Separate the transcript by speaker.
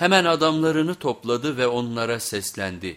Speaker 1: Hemen adamlarını topladı ve onlara seslendi.